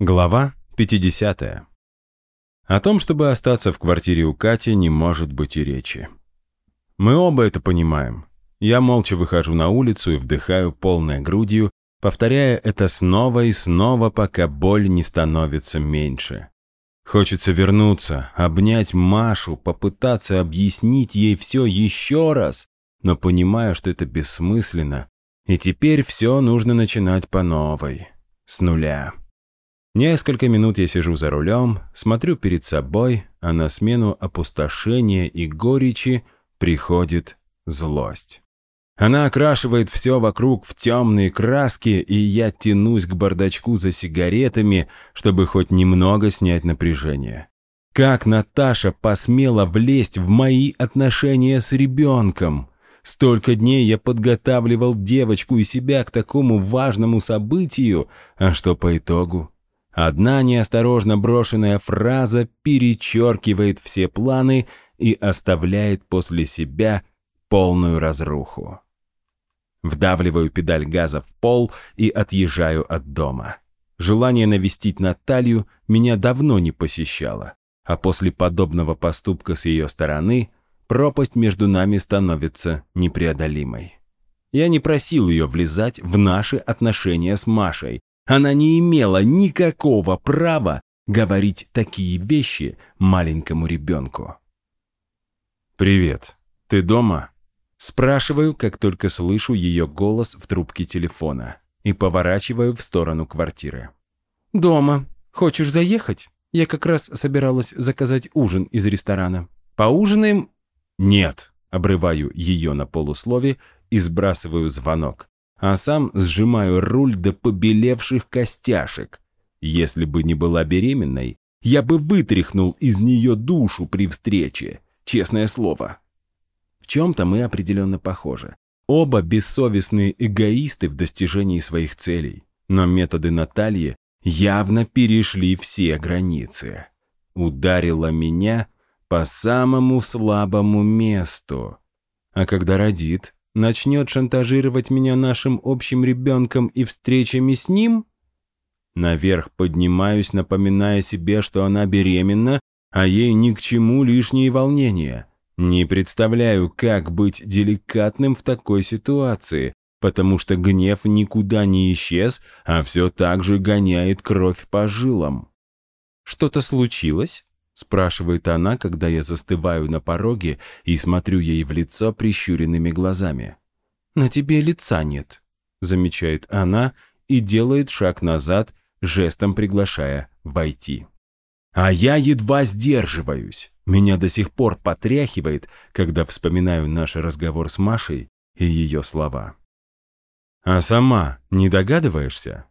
Глава 50. О том, чтобы остаться в квартире у Кати, не может быть и речи. Мы оба это понимаем. Я молча выхожу на улицу и вдыхаю полной грудью, повторяя это снова и снова, пока боль не становится меньше. Хочется вернуться, обнять Машу, попытаться объяснить ей все еще раз, но понимаю, что это бессмысленно, и теперь все нужно начинать по новой, с нуля. Несколько минут я сижу за рулем, смотрю перед собой, а на смену опустошения и горечи приходит злость. Она окрашивает все вокруг в темные краски, и я тянусь к бардачку за сигаретами, чтобы хоть немного снять напряжение. Как Наташа посмела влезть в мои отношения с ребенком? Столько дней я подготавливал девочку и себя к такому важному событию, а что по итогу? Одна неосторожно брошенная фраза перечеркивает все планы и оставляет после себя полную разруху. Вдавливаю педаль газа в пол и отъезжаю от дома. Желание навестить Наталью меня давно не посещало, а после подобного поступка с ее стороны пропасть между нами становится непреодолимой. Я не просил ее влезать в наши отношения с Машей, она не имела никакого права говорить такие вещи маленькому ребенку. «Привет. Ты дома?» Спрашиваю, как только слышу ее голос в трубке телефона и поворачиваю в сторону квартиры. «Дома. Хочешь заехать? Я как раз собиралась заказать ужин из ресторана. Поужинаем?» «Нет», — обрываю ее на полуслове и сбрасываю звонок а сам сжимаю руль до побелевших костяшек. Если бы не была беременной, я бы вытряхнул из нее душу при встрече, честное слово. В чем-то мы определенно похожи. Оба бессовестные эгоисты в достижении своих целей, но методы Натальи явно перешли все границы. Ударила меня по самому слабому месту. А когда родит, начнет шантажировать меня нашим общим ребенком и встречами с ним? Наверх поднимаюсь, напоминая себе, что она беременна, а ей ни к чему лишние волнения. Не представляю, как быть деликатным в такой ситуации, потому что гнев никуда не исчез, а все так же гоняет кровь по жилам. «Что-то случилось?» Спрашивает она, когда я застываю на пороге и смотрю ей в лицо прищуренными глазами. «На тебе лица нет», — замечает она и делает шаг назад, жестом приглашая войти. А я едва сдерживаюсь. Меня до сих пор потряхивает, когда вспоминаю наш разговор с Машей и ее слова. «А сама не догадываешься?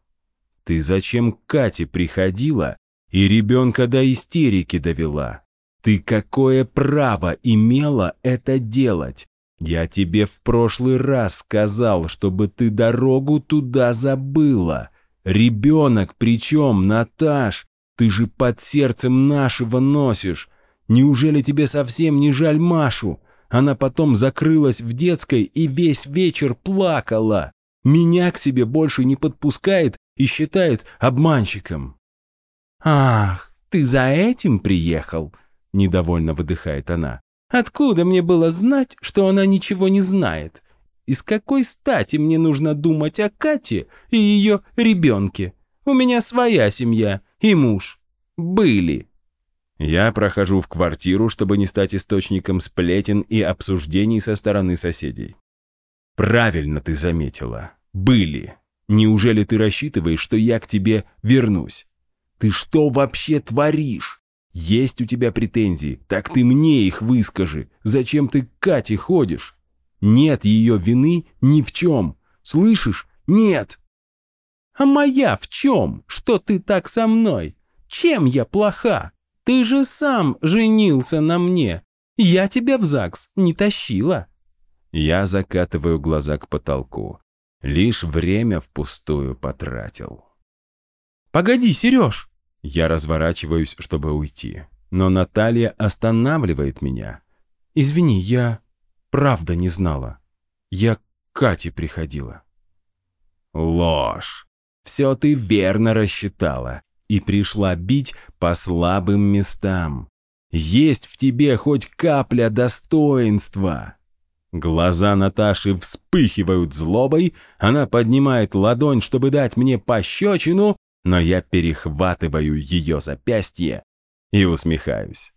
Ты зачем к Кате приходила и ребенка до истерики довела. Ты какое право имела это делать? Я тебе в прошлый раз сказал, чтобы ты дорогу туда забыла. Ребенок причем, Наташ, ты же под сердцем нашего носишь. Неужели тебе совсем не жаль Машу? Она потом закрылась в детской и весь вечер плакала. Меня к себе больше не подпускает и считает обманщиком. «Ах, ты за этим приехал?» — недовольно выдыхает она. «Откуда мне было знать, что она ничего не знает? И с какой стати мне нужно думать о Кате и ее ребенке? У меня своя семья и муж. Были». Я прохожу в квартиру, чтобы не стать источником сплетен и обсуждений со стороны соседей. Правильно ты заметила. Были. Неужели ты рассчитываешь, что я к тебе вернусь? Ты что вообще творишь? Есть у тебя претензии, так ты мне их выскажи. Зачем ты к Кате ходишь? Нет ее вины ни в чем. Слышишь? Нет. А моя в чем? Что ты так со мной? Чем я плоха? Ты же сам женился на мне. Я тебя в ЗАГС не тащила. Я закатываю глаза к потолку. Лишь время впустую потратил. «Погоди, Сереж!» Я разворачиваюсь, чтобы уйти. Но Наталья останавливает меня. «Извини, я правда не знала. Я к Кате приходила». «Ложь! Все ты верно рассчитала. и пришла бить по слабым местам. Есть в тебе хоть капля достоинства. Глаза Наташи вспыхивают злобой, она поднимает ладонь, чтобы дать мне пощечину, но я перехватываю ее запястье и усмехаюсь.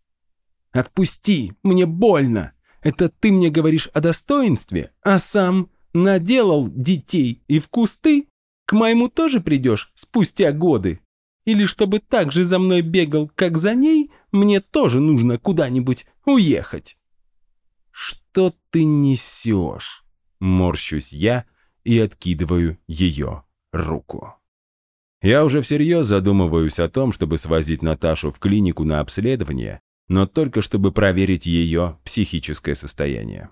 «Отпусти, мне больно! Это ты мне говоришь о достоинстве, а сам наделал детей и в кусты? К моему тоже придешь спустя годы? Или чтобы так же за мной бегал, как за ней, мне тоже нужно куда-нибудь уехать?» «Что ты несешь?» Морщусь я и откидываю ее руку. Я уже всерьез задумываюсь о том, чтобы свозить Наташу в клинику на обследование, но только чтобы проверить ее психическое состояние.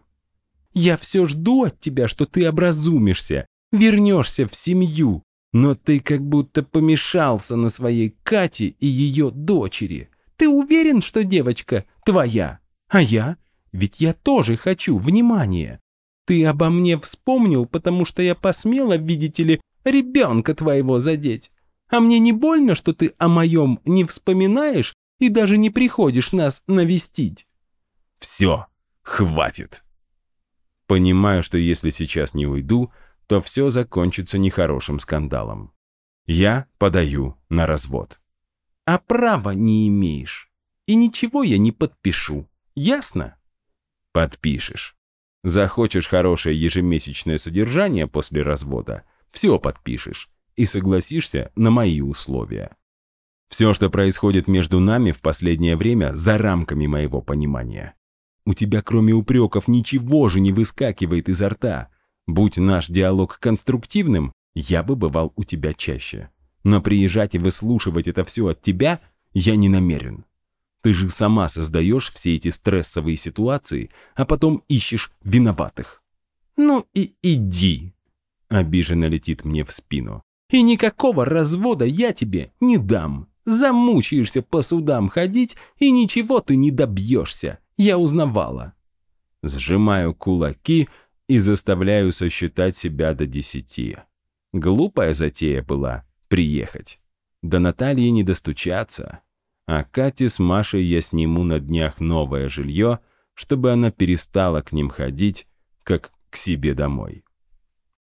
«Я все жду от тебя, что ты образумишься, вернешься в семью, но ты как будто помешался на своей Кате и ее дочери. Ты уверен, что девочка твоя? А я? Ведь я тоже хочу внимания. Ты обо мне вспомнил, потому что я посмела, видите ли, ребенка твоего задеть. А мне не больно, что ты о моем не вспоминаешь и даже не приходишь нас навестить?» «Все, хватит!» Понимаю, что если сейчас не уйду, то все закончится нехорошим скандалом. Я подаю на развод. «А права не имеешь. И ничего я не подпишу. Ясно?» «Подпишешь. Захочешь хорошее ежемесячное содержание после развода, все подпишешь и согласишься на мои условия. Все, что происходит между нами в последнее время, за рамками моего понимания. У тебя, кроме упреков, ничего же не выскакивает изо рта. Будь наш диалог конструктивным, я бы бывал у тебя чаще. Но приезжать и выслушивать это все от тебя я не намерен. Ты же сама создаешь все эти стрессовые ситуации, а потом ищешь виноватых. «Ну и иди!» — обиженно летит мне в спину. И никакого развода я тебе не дам. Замучаешься по судам ходить, и ничего ты не добьешься. Я узнавала. Сжимаю кулаки и заставляю сосчитать себя до десяти. Глупая затея была приехать. До Натальи не достучаться. А Кате с Машей я сниму на днях новое жилье, чтобы она перестала к ним ходить, как к себе домой.